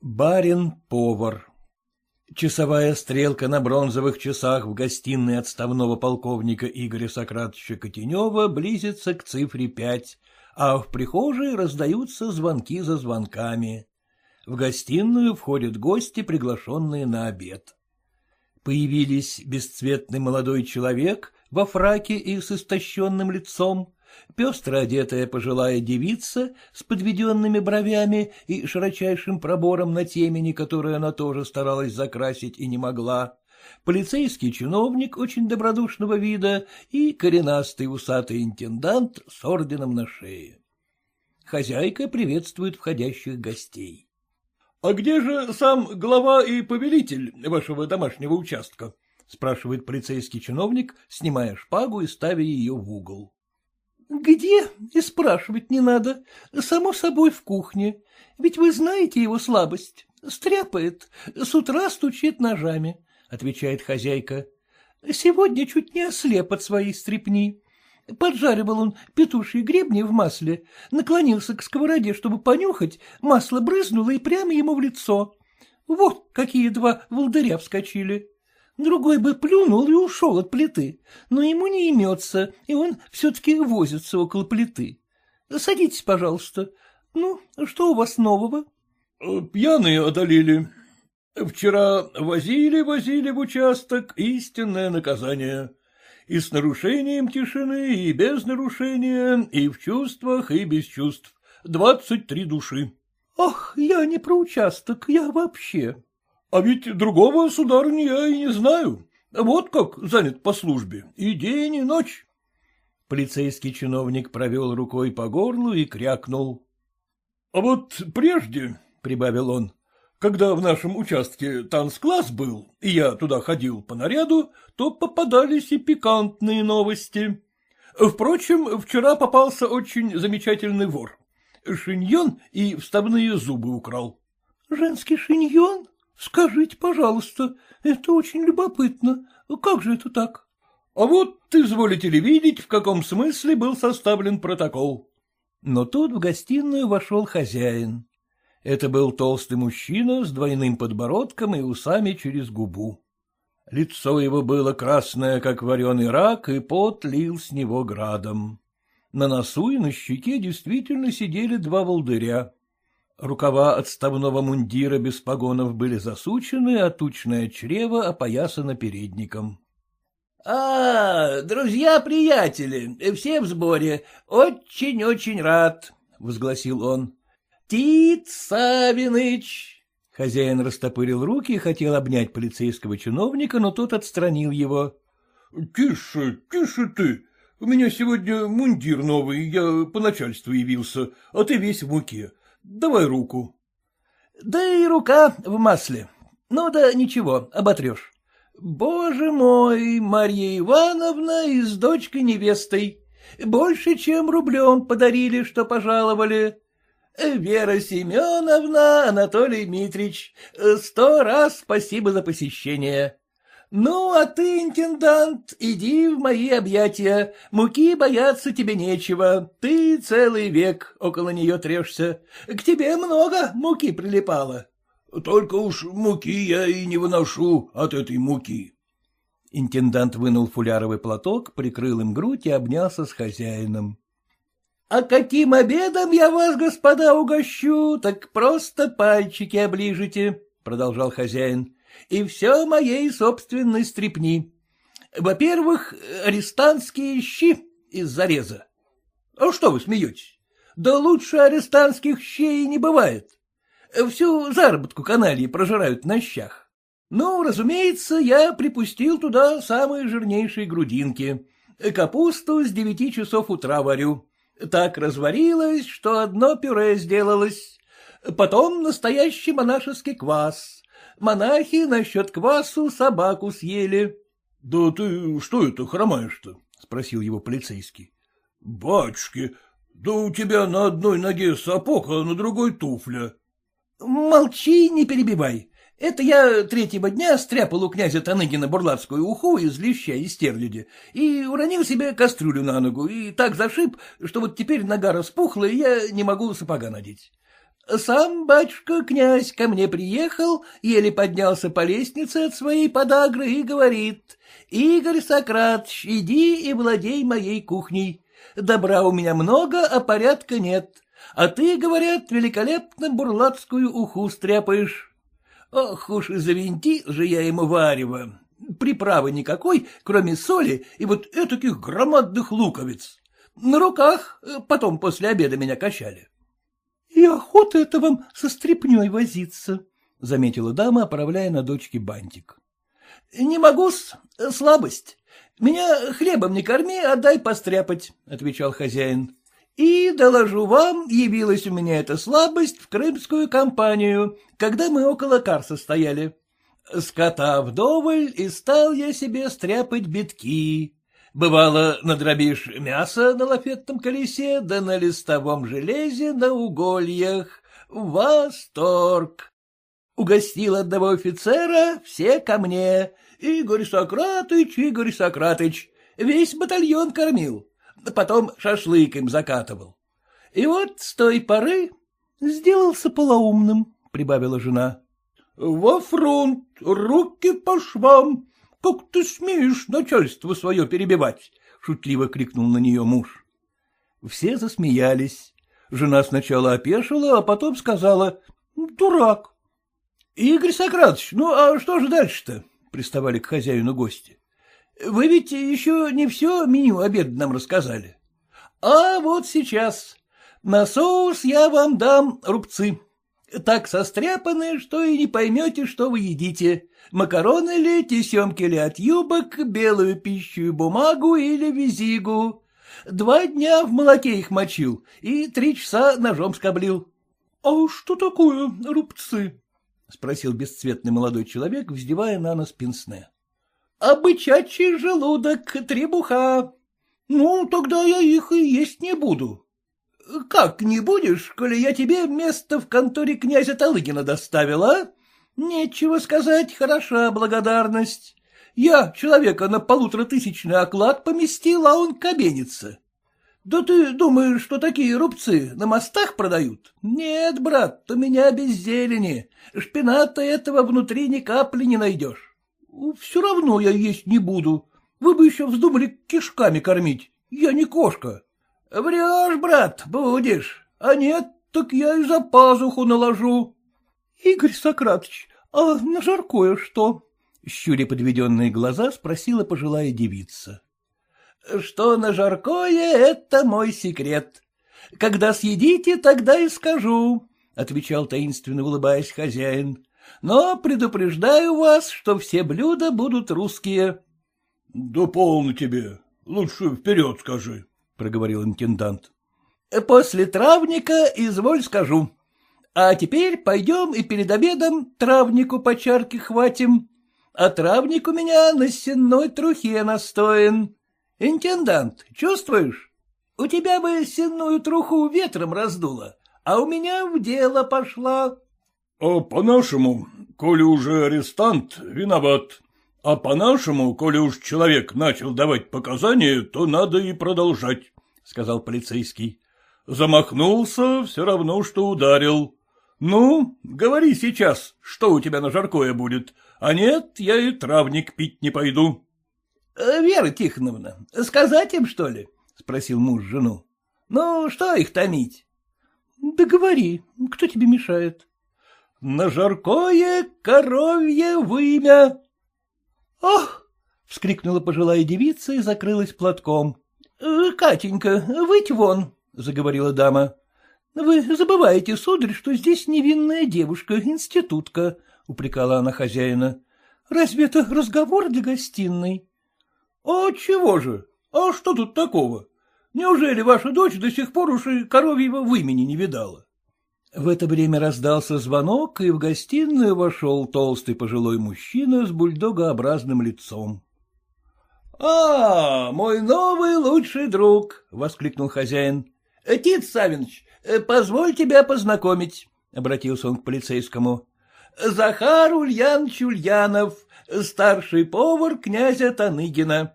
Барин-повар Часовая стрелка на бронзовых часах в гостиной отставного полковника Игоря Сократовича Котенева близится к цифре пять, а в прихожей раздаются звонки за звонками. В гостиную входят гости, приглашенные на обед. Появились бесцветный молодой человек во фраке и с истощенным лицом, пестро одетая пожилая девица с подведенными бровями и широчайшим пробором на темени, которую она тоже старалась закрасить и не могла, полицейский чиновник очень добродушного вида и коренастый усатый интендант с орденом на шее. Хозяйка приветствует входящих гостей. — А где же сам глава и повелитель вашего домашнего участка? — спрашивает полицейский чиновник, снимая шпагу и ставя ее в угол. — Где? И спрашивать не надо. Само собой в кухне. Ведь вы знаете его слабость. Стряпает, с утра стучит ножами, — отвечает хозяйка. Сегодня чуть не ослеп от своей стрепни. Поджаривал он петушьи гребни в масле, наклонился к сковороде, чтобы понюхать, масло брызнуло и прямо ему в лицо. Вот какие два волдыря вскочили. Другой бы плюнул и ушел от плиты, но ему не имется, и он все-таки возится около плиты. Садитесь, пожалуйста. Ну, что у вас нового? Э, — Пьяные одолели. Вчера возили-возили в участок истинное наказание. И с нарушением тишины, и без нарушения, и в чувствах, и без чувств. Двадцать три души. — Ах, я не про участок, я вообще. А ведь другого, сударыня, я и не знаю. Вот как занят по службе, и день, и ночь. Полицейский чиновник провел рукой по горлу и крякнул. — А вот прежде, — прибавил он, — когда в нашем участке танцкласс был, и я туда ходил по наряду, то попадались и пикантные новости. Впрочем, вчера попался очень замечательный вор. Шиньон и вставные зубы украл. — Женский шиньон? Скажите, пожалуйста, это очень любопытно. Как же это так? А вот изволите ли видеть, в каком смысле был составлен протокол. Но тут в гостиную вошел хозяин. Это был толстый мужчина с двойным подбородком и усами через губу. Лицо его было красное, как вареный рак, и пот лил с него градом. На носу и на щеке действительно сидели два волдыря. Рукава отставного мундира без погонов были засучены, а тучное чрево опоясано передником. — А, друзья-приятели, все в сборе, очень-очень рад, — возгласил он. — Тит Савиныч! Хозяин растопырил руки и хотел обнять полицейского чиновника, но тот отстранил его. — Тише, тише ты! У меня сегодня мундир новый, я по начальству явился, а ты весь в муке. Давай руку. — Да и рука в масле. Ну да ничего, оботрешь. Боже мой, Марья Ивановна и с дочкой невестой. Больше, чем рублем подарили, что пожаловали. Вера Семеновна, Анатолий Митрич, сто раз спасибо за посещение. Ну, а ты, интендант, иди в мои объятия, муки бояться тебе нечего, ты целый век около нее трешься, к тебе много муки прилипало. Только уж муки я и не выношу от этой муки. Интендант вынул фуляровый платок, прикрыл им грудь и обнялся с хозяином. — А каким обедом я вас, господа, угощу, так просто пальчики оближите, — продолжал хозяин и все моей собственной стрепни. Во-первых, арестантские щи из зареза. А что вы смеетесь? Да лучше арестантских щей не бывает. Всю заработку канальи прожирают на щах. Ну, разумеется, я припустил туда самые жирнейшие грудинки. Капусту с девяти часов утра варю. Так разварилась, что одно пюре сделалось. Потом настоящий монашеский квас монахи насчет квасу собаку съели. — Да ты что это хромаешь-то? — спросил его полицейский. — Батюшки, да у тебя на одной ноге сапог, а на другой туфля. — Молчи, не перебивай. Это я третьего дня стряпал у князя Таныгина бурлацкую уху из леща и стерляди и уронил себе кастрюлю на ногу, и так зашиб, что вот теперь нога распухла, и я не могу сапога надеть. Сам батюшка князь ко мне приехал, еле поднялся по лестнице от своей подагры и говорит, «Игорь Сократович, иди и владей моей кухней. Добра у меня много, а порядка нет. А ты, говорят, великолепно бурлацкую уху стряпаешь. Ох уж и завинтил же я ему варево. Приправы никакой, кроме соли и вот этаких громадных луковиц. На руках э, потом после обеда меня качали. — И охота это вам со стряпней возиться, — заметила дама, оправляя на дочке бантик. — Не могу-с, слабость. Меня хлебом не корми, а дай постряпать, — отвечал хозяин. И, доложу вам, явилась у меня эта слабость в крымскую компанию, когда мы около Карса стояли. Скота вдоволь, и стал я себе стряпать битки. Бывало, надробишь мясо на лафетном колесе, да на листовом железе на угольях. Восторг! Угостил одного офицера, все ко мне. Игорь Сократыч, Игорь Сократыч. Весь батальон кормил. Потом шашлык им закатывал. И вот с той поры сделался полоумным, — прибавила жена. — Во фронт, руки по швам, как ты смеешь начальство свое перебивать? — шутливо крикнул на нее муж. Все засмеялись. Жена сначала опешила, а потом сказала «Дурак». — Игорь Сократович, ну а что же дальше-то? — приставали к хозяину гости. — Вы ведь еще не все меню обеда нам рассказали. — А вот сейчас. На соус я вам дам рубцы так состряпаны, что и не поймете, что вы едите. Макароны ли, тесемки ли от юбок, белую пищу и бумагу или визигу. Два дня в молоке их мочил и три часа ножом скоблил. — А что такое рубцы? — спросил бесцветный молодой человек, вздевая на нос пенсне. — А бычачий желудок, требуха. Ну, тогда я их и есть не буду. — Как не будешь, коли я тебе место в конторе князя Талыгина доставила? Нечего сказать, хороша благодарность. Я человека на полуторатысячный оклад поместил, а он кабенится. Да ты думаешь, что такие рубцы на мостах продают? Нет, брат, у меня без зелени. Шпината этого внутри ни капли не найдешь. Все равно я есть не буду. Вы бы еще вздумали кишками кормить. Я не кошка. — Врешь, брат, будешь, а нет, так я и за пазуху наложу. — Игорь Сократович, а на жаркое что? — щуря подведенные глаза спросила пожилая девица. — Что на жаркое — это мой секрет. Когда съедите, тогда и скажу, — отвечал таинственно улыбаясь хозяин. — Но предупреждаю вас, что все блюда будут русские. — Да полно тебе, лучше вперед скажи, проговорил интендант. — После травника, изволь скажу. А теперь пойдем и перед обедом травнику по чарке хватим. А травник у меня на сенной трухе настоен. Интендант, чувствуешь? У тебя бы сенную труху ветром раздуло, а у меня в дело пошла. — А по-нашему, коли уже арестант, виноват, а по-нашему, коли уж человек начал давать показания, то надо и продолжать, — сказал полицейский. Замахнулся, все равно, что ударил. Ну, говори сейчас, что у тебя на жаркое будет, а нет, я и травник пить не пойду. Э, — Вера Тихоновна, сказать им, что ли? — спросил муж жену. — Ну, что их томить? — Да говори, кто тебе мешает? — На жаркое коровье вымя. — Ах! — вскрикнула пожилая девица и закрылась платком. «Э, — Катенька, выйдь вон, — заговорила дама. — Вы забываете, сударь, что здесь невинная девушка, институтка, — упрекала она хозяина. — Разве это разговор для гостиной? — А чего же? А что тут такого? Неужели ваша дочь до сих пор уж и коровьего вымени не видала? В это время раздался звонок, и в гостиную вошел толстый пожилой мужчина с бульдогообразным лицом. — А, мой новый лучший друг! — воскликнул хозяин. — Тит Савинович, позволь тебя познакомить, — обратился он к полицейскому. — Захар Ульянович Ульянов, старший повар князя Таныгина.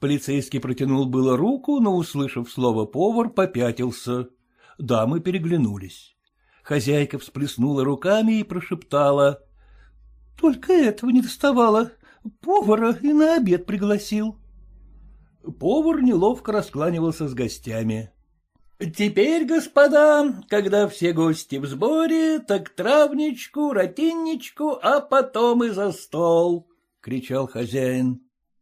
Полицейский протянул было руку, но, услышав слово «повар», попятился. Дамы переглянулись. Хозяйка всплеснула руками и прошептала. — Только этого не доставало. Повара и на обед пригласил. Повар неловко раскланивался с гостями. — Теперь, господа, когда все гости в сборе, так травничку, ротинничку, а потом и за стол, — кричал хозяин.